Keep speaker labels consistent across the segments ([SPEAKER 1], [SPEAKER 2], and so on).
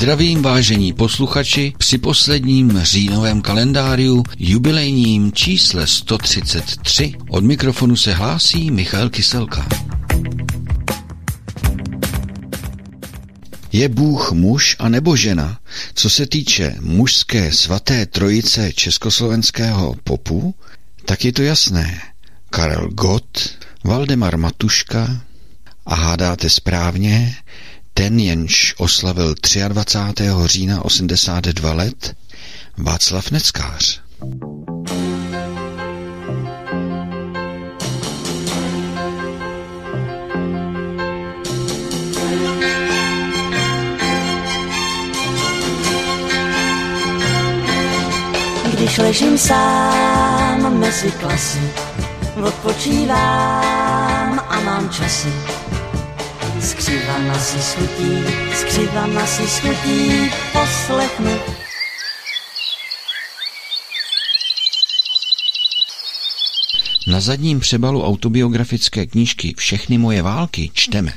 [SPEAKER 1] Zdravím vážení posluchači při posledním říjnovém kalendáriu jubilejním čísle 133. Od mikrofonu se hlásí Michal Kyselka. Je Bůh muž a nebo žena? Co se týče mužské svaté trojice československého popu, tak je to jasné. Karel Gott, Valdemar Matuška a hádáte správně, ten jenž oslavil 23. října 82 let, Václav Neckář.
[SPEAKER 2] Když ležím sám mezi klasy, odpočívám a mám časy skřivama si schutí, skřivama si schutí, poslechnu.
[SPEAKER 1] Na zadním přebalu autobiografické knížky Všechny moje války čteme.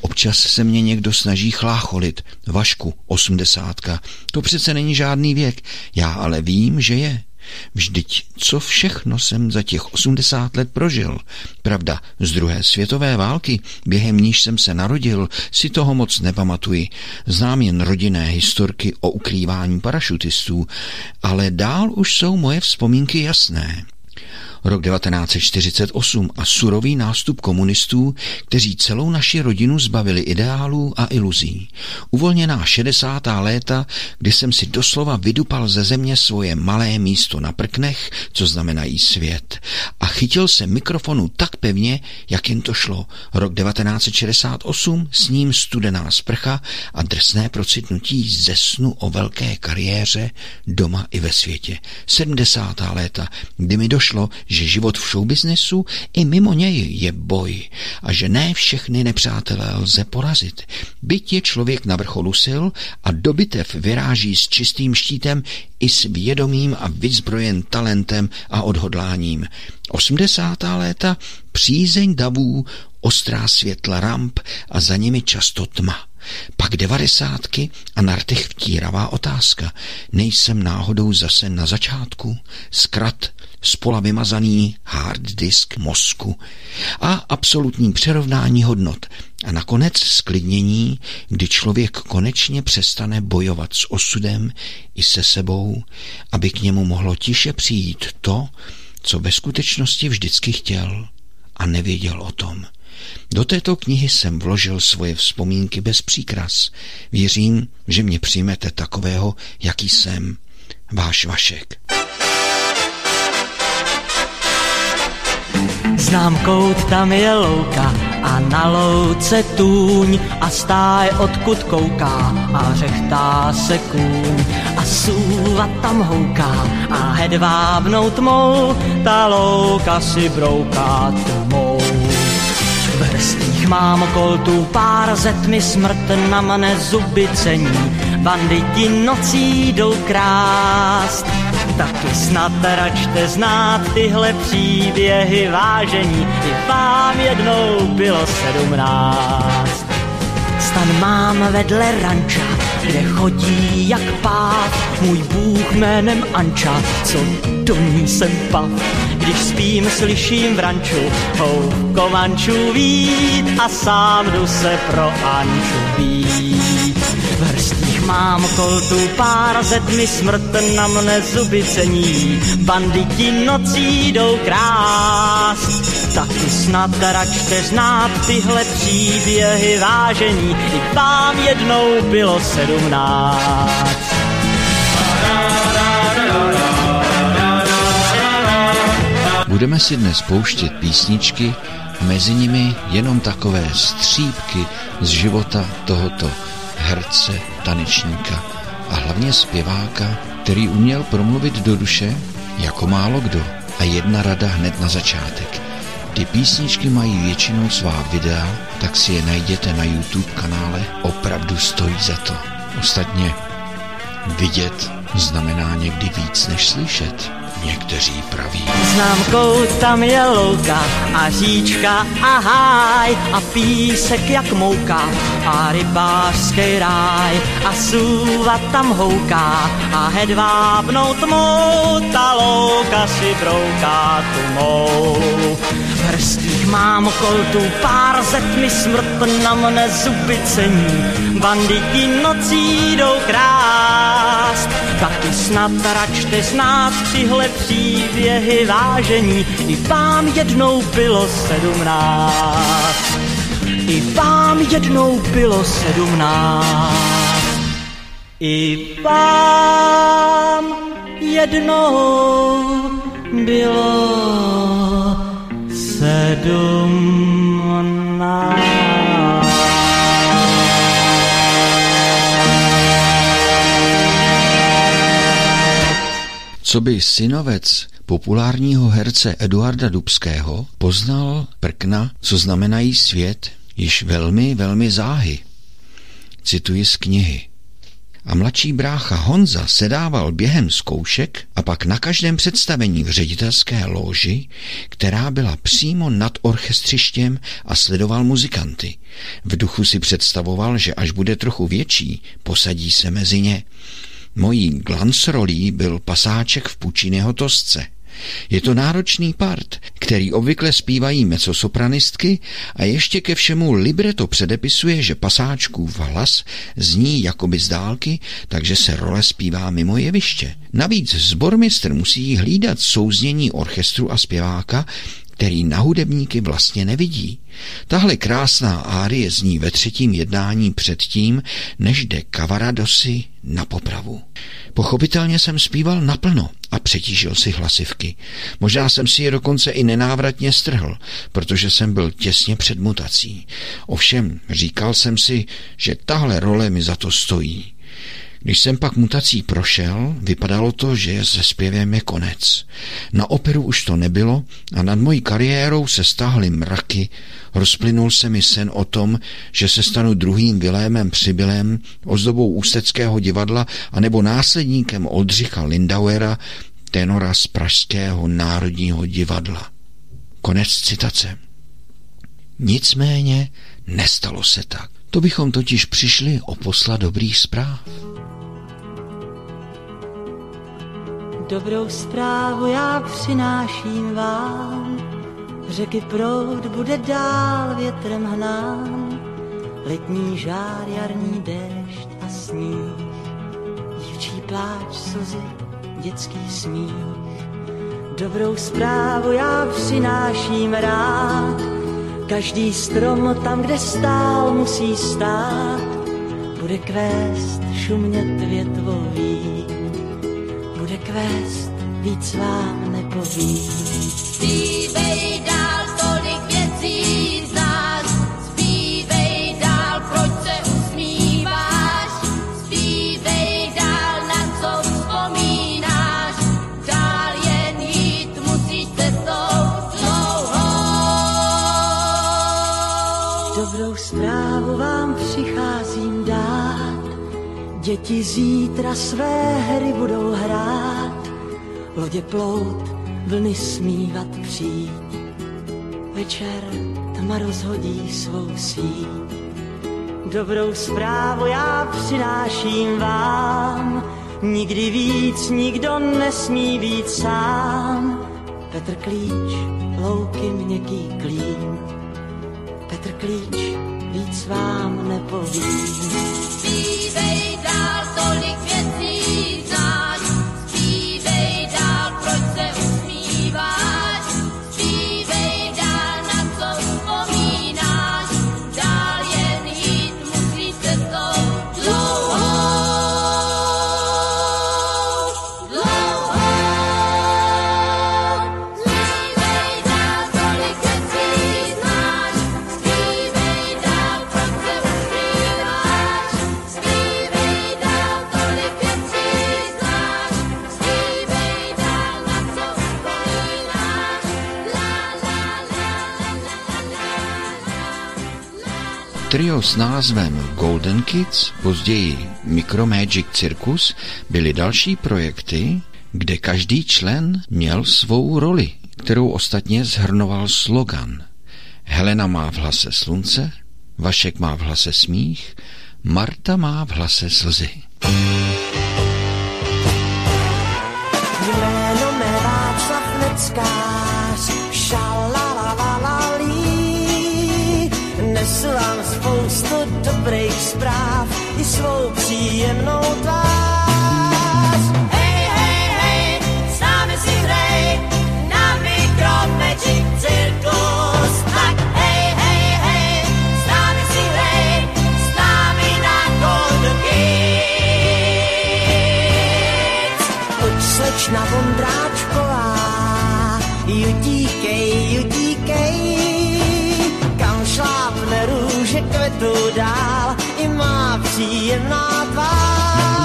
[SPEAKER 1] Občas se mě někdo snaží chlácholit. Vašku, osmdesátka. To přece není žádný věk. Já ale vím, že je. Vždyť co všechno jsem za těch 80 let prožil. Pravda, z druhé světové války, během níž jsem se narodil, si toho moc nepamatuji. Znám jen rodinné historky o ukrývání parašutistů, ale dál už jsou moje vzpomínky jasné rok 1948 a surový nástup komunistů, kteří celou naši rodinu zbavili ideálů a iluzí. Uvolněná 60. léta, kdy jsem si doslova vydupal ze země svoje malé místo na prknech, co znamenají svět. A chytil se mikrofonu tak pevně, jak jen to šlo. Rok 1968, s ním studená sprcha a drsné procitnutí ze snu o velké kariéře doma i ve světě. 70. léta, kdy mi došlo, že život v showbiznesu i mimo něj je boj a že ne všechny nepřátelé lze porazit. Byť je člověk na vrcholu sil a do bitev vyráží s čistým štítem i s vědomým a vyzbrojen talentem a odhodláním. 80. léta přízeň davů, ostrá světla ramp a za nimi často tma. Pak devadesátky a na rtech vtíravá otázka. Nejsem náhodou zase na začátku? Zkrat spola vymazaný hard disk mozku a absolutní přerovnání hodnot a nakonec sklidnění, kdy člověk konečně přestane bojovat s osudem i se sebou, aby k němu mohlo tiše přijít to, co ve skutečnosti vždycky chtěl a nevěděl o tom. Do této knihy jsem vložil svoje vzpomínky bez příkras. Věřím, že mě přijmete takového, jaký jsem. Váš Vašek.
[SPEAKER 3] Znám kout, tam je louka a na louce tůň a stáj odkud kouká a řechtá se kůň. A sůva tam houká a hedvábnou tmou ta louka si brouká tmou. V hrstích mám koltu pár zetmi smrt na mne zuby cení, banditi nocí jdou krást Taky snad račte znát tyhle příběhy vážení, i vám jednou bylo sedmnáct. Stan mám vedle ranča, kde chodí jak páv, můj bůh jménem Anča, co do ní jsem pav. Když spím, slyším v ranču hou komančů vít a sám jdu se pro Anču být. V hrstích mám koltu pár, zetmi smrt na mne zuby cení. Banditi nocí jdou krást, taky snad račte znát tyhle příběhy vážení. I vám jednou bylo sedmnáct.
[SPEAKER 1] Budeme si dnes pouštět písničky a mezi nimi jenom takové střípky z života tohoto herce, tanečníka a hlavně zpěváka, který uměl promluvit do duše jako málo kdo. A jedna rada hned na začátek. Ty písničky mají většinou svá videa, tak si je najděte na YouTube kanále, opravdu stojí za to. Ostatně vidět znamená někdy víc než slyšet. Někteří praví.
[SPEAKER 3] Známkou tam je louka a říčka a háj a písek jak mouka a rybářský ráj a sůva tam houká a hedvábnou tmou ta louka si brouká tu mou. V hrstích mám koltu pár zetmi smrt na mne zuby banditi nocí jdou krást. Taky snad račte znát tyhle příběhy vážení, i vám jednou bylo sedmnáct. I vám jednou bylo sedmnáct. I vám jednou bylo sedmnáct.
[SPEAKER 1] Co by synovec populárního herce Eduarda Dubského poznal prkna, co znamenají svět, již velmi, velmi záhy. Cituji z knihy. A mladší brácha Honza sedával během zkoušek a pak na každém představení v ředitelské loži, která byla přímo nad orchestřištěm a sledoval muzikanty. V duchu si představoval, že až bude trochu větší, posadí se mezi ně. Mojí glansrolí byl pasáček v Pučiného tosce – je to náročný part, který obvykle zpívají mezosopranistky a ještě ke všemu libreto předepisuje, že pasáčkův hlas zní jakoby z dálky, takže se role zpívá mimo jeviště. Navíc zbormistr musí hlídat souznění orchestru a zpěváka, který na hudebníky vlastně nevidí. Tahle krásná árie zní ve třetím jednání předtím, než jde Kavaradosy na popravu. Pochopitelně jsem zpíval naplno a přetížil si hlasivky. Možná jsem si je dokonce i nenávratně strhl, protože jsem byl těsně před mutací. Ovšem, říkal jsem si, že tahle role mi za to stojí. Když jsem pak mutací prošel, vypadalo to, že se zpěvem je konec. Na operu už to nebylo a nad mojí kariérou se stáhly mraky, rozplynul se mi sen o tom, že se stanu druhým Vilémem Přibylem, ozdobou Ústeckého divadla anebo následníkem Oldřicha Lindauera, tenora z Pražského národního divadla. Konec citace. Nicméně nestalo se tak. To bychom totiž přišli o posla dobrých zpráv.
[SPEAKER 2] Dobrou zprávu já přináším vám, řeky proud bude dál větrem hnán, letní žár, jarní déšť a sníh, dívčí pláč, slzy, dětský smích. Dobrou zprávu já přináším rád, každý strom tam, kde stál, musí stát, bude kvést, šumět větvový bude kvést, víc vám nepovím.
[SPEAKER 4] Zpívej dál,
[SPEAKER 2] Děti zítra své hry budou hrát, lodě plout, vlny smívat přijít. Večer tma rozhodí svou síť. Dobrou zprávu já přináším vám, nikdy víc nikdo nesmí být sám. Petr Klíč, louky měkký klín, Petr Klíč, víc vám nepovím.
[SPEAKER 1] Trio s názvem Golden Kids, později Micro Magic Circus, byly další projekty, kde každý člen měl svou roli, kterou ostatně zhrnoval slogan. Helena má v hlase slunce, Vašek má v hlase smích, Marta má v hlase slzy.
[SPEAKER 3] Zpráv i svou příjemnou tvář. Dál, i má příjemná tvář.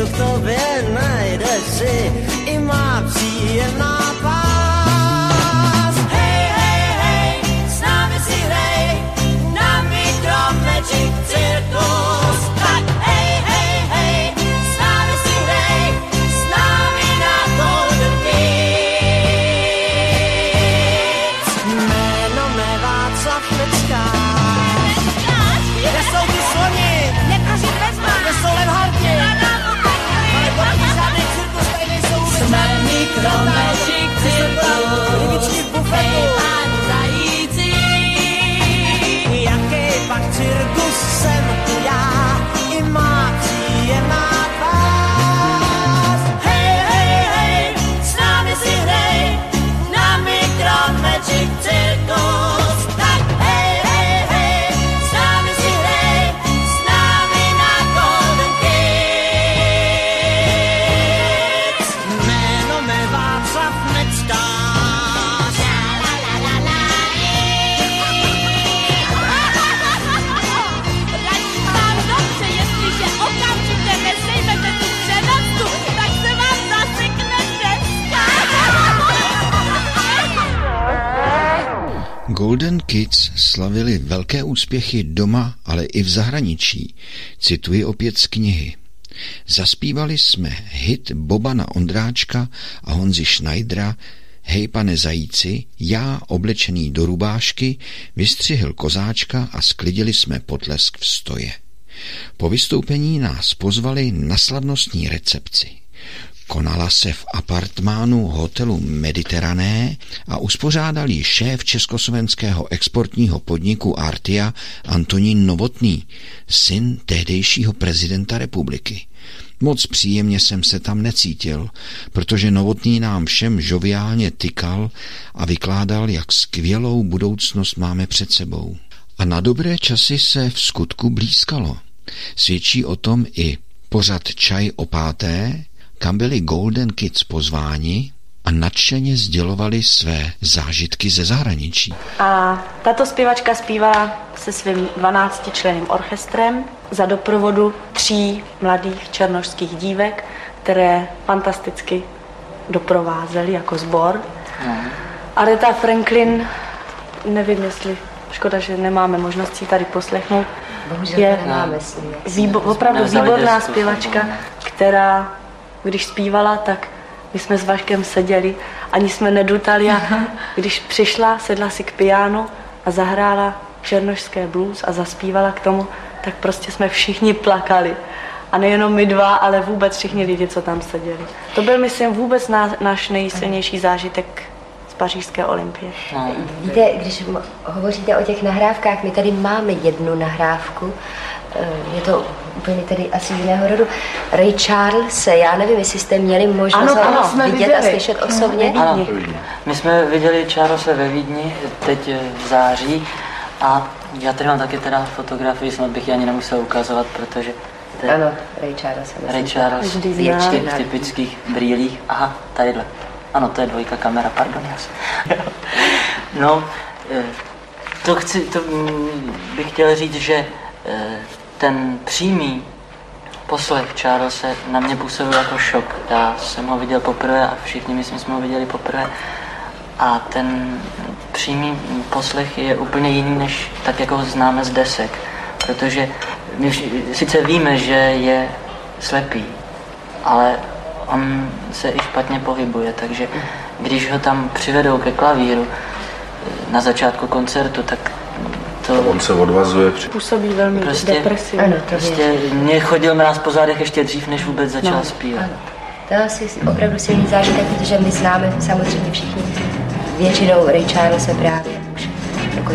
[SPEAKER 3] Svou cestu k tobě najde si i má příjemná tvář.
[SPEAKER 1] Slavili velké úspěchy doma, ale i v zahraničí. Cituji opět z knihy. Zaspívali jsme hit Bobana Ondráčka a Honzi Schneidera Hej pane zajíci, já oblečený do rubášky, vystřihl kozáčka a sklidili jsme potlesk v stoje. Po vystoupení nás pozvali na slavnostní recepci. Konala se v apartmánu hotelu Mediterrané a uspořádal ji šéf československého exportního podniku Artia Antonín Novotný, syn tehdejšího prezidenta republiky. Moc příjemně jsem se tam necítil, protože Novotný nám všem žoviálně tykal a vykládal, jak skvělou budoucnost máme před sebou. A na dobré časy se v skutku blízkalo. Svědčí o tom i pořad Čaj o páté, kam byli Golden Kids pozváni a nadšeně sdělovali své zážitky ze zahraničí.
[SPEAKER 5] A tato zpěvačka zpívala se svým 12 členým orchestrem za doprovodu tří mladých černožských dívek, které fantasticky doprovázely jako sbor. Aretha Franklin, nevím jestli, škoda, že nemáme možnost si ji tady poslechnout, je výbo- opravdu výborná zpěvačka, která, když zpívala, tak my jsme s Vaškem seděli, ani jsme nedutali a když přišla, sedla si k pianu a zahrála černošské blues a zaspívala k tomu, tak prostě jsme všichni plakali. A nejenom my dva, ale vůbec všichni lidi, co tam seděli. To byl, myslím, vůbec ná, náš nejsilnější zážitek z pařížské olympie.
[SPEAKER 6] Víte, když hovoříte o těch nahrávkách, my tady máme jednu nahrávku, eh, je to úplně tedy asi jiného rodu. Ray Charles, já nevím, jestli jste měli možnost
[SPEAKER 5] Ano, ano,
[SPEAKER 6] vidět a
[SPEAKER 5] viděli.
[SPEAKER 6] slyšet osobně.
[SPEAKER 5] No,
[SPEAKER 7] Ano, my jsme viděli Charlese ve Vídni teď v září a já tady mám taky teda fotografii, snad bych ji ani nemusel ukazovat, protože
[SPEAKER 3] To
[SPEAKER 6] Ano, Ray Charles.
[SPEAKER 3] Ray. Charles v typických brýlích. Aha, tadyhle. Ano, to je dvojka kamera, pardon, já jsem. no, eh, to, chci, to mm, bych chtěl říct, že eh, ten přímý poslech Charlese na mě působil jako šok. Já jsem ho viděl poprvé a všichni myslím jsme ho viděli poprvé. A ten přímý poslech je úplně jiný, než tak, jako ho známe z desek. Protože my sice víme, že je slepý, ale on se i špatně pohybuje, takže když ho tam přivedou ke klavíru na začátku koncertu, tak to
[SPEAKER 8] On se odvazuje při...
[SPEAKER 5] Působí velmi
[SPEAKER 3] Prostě-
[SPEAKER 5] depresivně.
[SPEAKER 6] Ano, to
[SPEAKER 3] prostě mě chodil mráz po zádech ještě dřív, než vůbec začal
[SPEAKER 5] No,
[SPEAKER 3] zpívat.
[SPEAKER 6] Ano. To je asi opravdu silný zážitek, protože my známe samozřejmě všichni většinou Ray Charlese právě už jako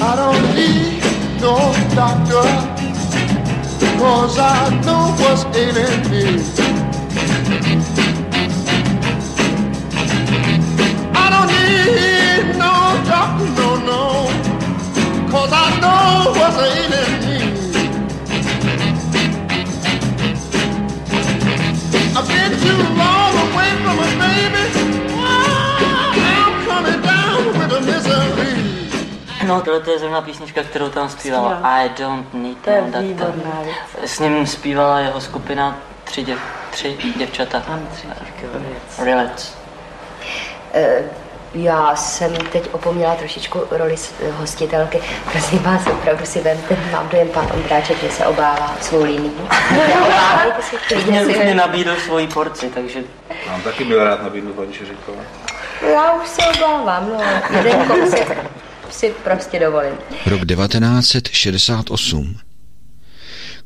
[SPEAKER 9] I don't need no doctor, cause I know what's ailing me. Need no doctor, no, no, cause I know what's ailing me. I've been too long away from a baby. I'm coming down with a misery.
[SPEAKER 3] No, tohle je zrovna písnička, kterou tam zpívala.
[SPEAKER 5] Zpíval.
[SPEAKER 3] I don't need
[SPEAKER 5] To
[SPEAKER 3] no doctor. S ním zpívala jeho skupina tři, děv, tři děvčata.
[SPEAKER 5] Ano, tři věc.
[SPEAKER 3] Relax.
[SPEAKER 6] Eh, Já jsem teď opomněla trošičku roli hostitelky. Prosím vás, opravdu si vemte, mám dojem pan Ondráček, že se obává svou linii. Obávejte
[SPEAKER 3] Už už
[SPEAKER 6] si
[SPEAKER 3] mě nabídl svoji porci, takže
[SPEAKER 8] Mám taky byl rád nabídnu paní Šeříková.
[SPEAKER 6] Já už se obávám, no. Jeden kousek si prostě dovolím.
[SPEAKER 1] Rok 1968.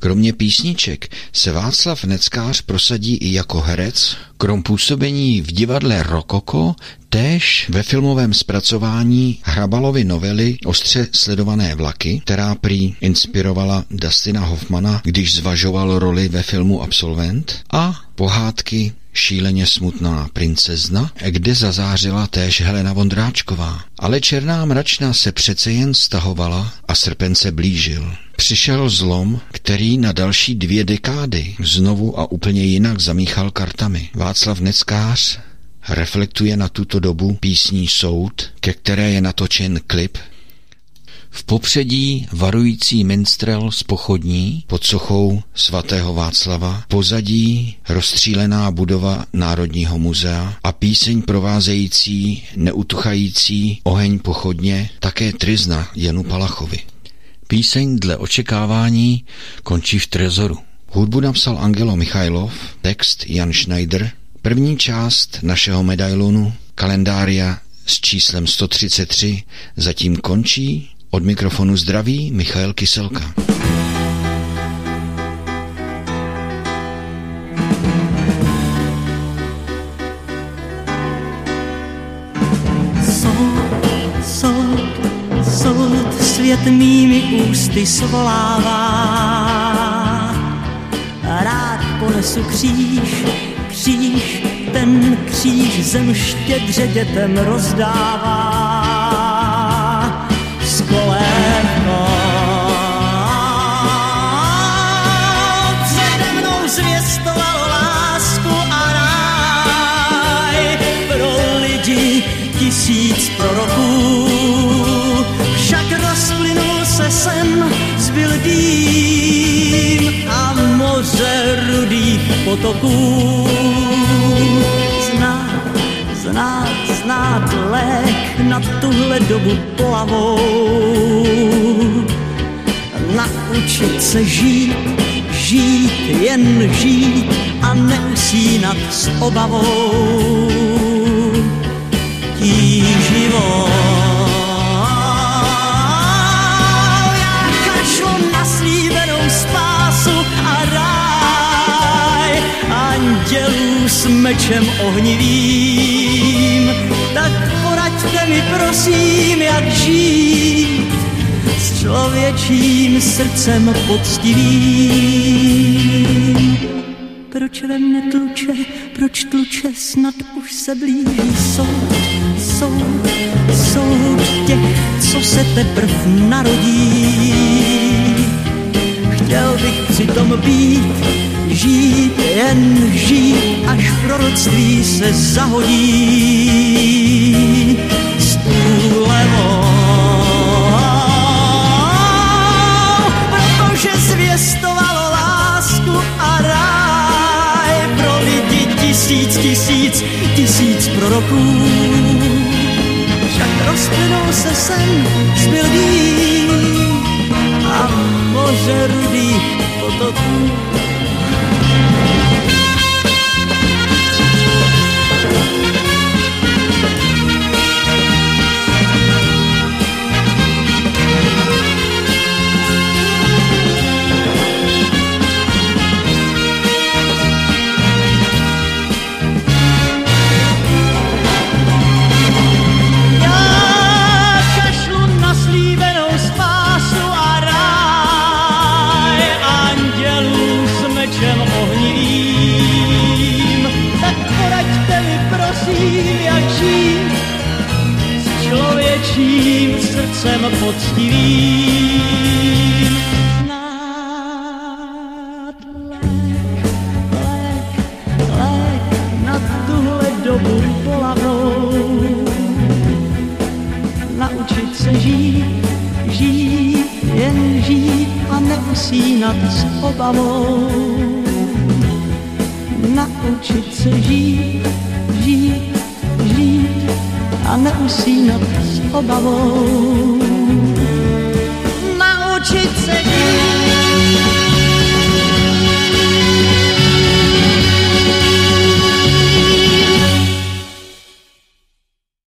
[SPEAKER 1] Kromě písniček se Václav Neckář prosadí i jako herec, krom působení v divadle Rokoko, též ve filmovém zpracování Hrabalovy novely Ostře sledované vlaky, která prý inspirovala Dustina Hoffmana, když zvažoval roli ve filmu Absolvent, a pohádky Šíleně smutná princezna, kde zazářila též Helena Vondráčková. Ale černá mračna se přece jen stahovala a srpen se blížil. Přišel zlom, který na další dvě dekády znovu a úplně jinak zamíchal kartami. Václav Neckář reflektuje na tuto dobu písní Soud, ke které je natočen klip v popředí varující minstrel z pochodní pod sochou svatého Václava, pozadí rozstřílená budova Národního muzea a píseň provázející neutuchající oheň pochodně, také trizna Janu Palachovi. Píseň dle očekávání končí v trezoru. Hudbu napsal Angelo Michailov, text Jan Schneider, první část našeho medailonu, kalendária s číslem 133, zatím končí od mikrofonu zdraví Michael Kyselka.
[SPEAKER 3] Svět mými ústy svolává. Rád ponesu kříž, kříž, ten kříž zem štědře dětem rozdává. Potoků. Znát, znát, znát lék na tuhle dobu polavou naučit se žít, žít, jen žít a neusínat s obavou. Tíživo. S mečem ohnivým. Tak poraďte mi prosím, jak žít s člověčím srdcem poctivým. Proč ve mne tluče, proč tluče, snad už se blíží soud, soud, soud těch, co se teprv narodí. Chtěl bych přitom být, žít, jen žít, až proroctví se zahodí. Protože zvěstovalo lásku a ráj pro tisíc, tisíc, tisíc proroků. Však rozplynul se sen, dým a moře rudých potoků.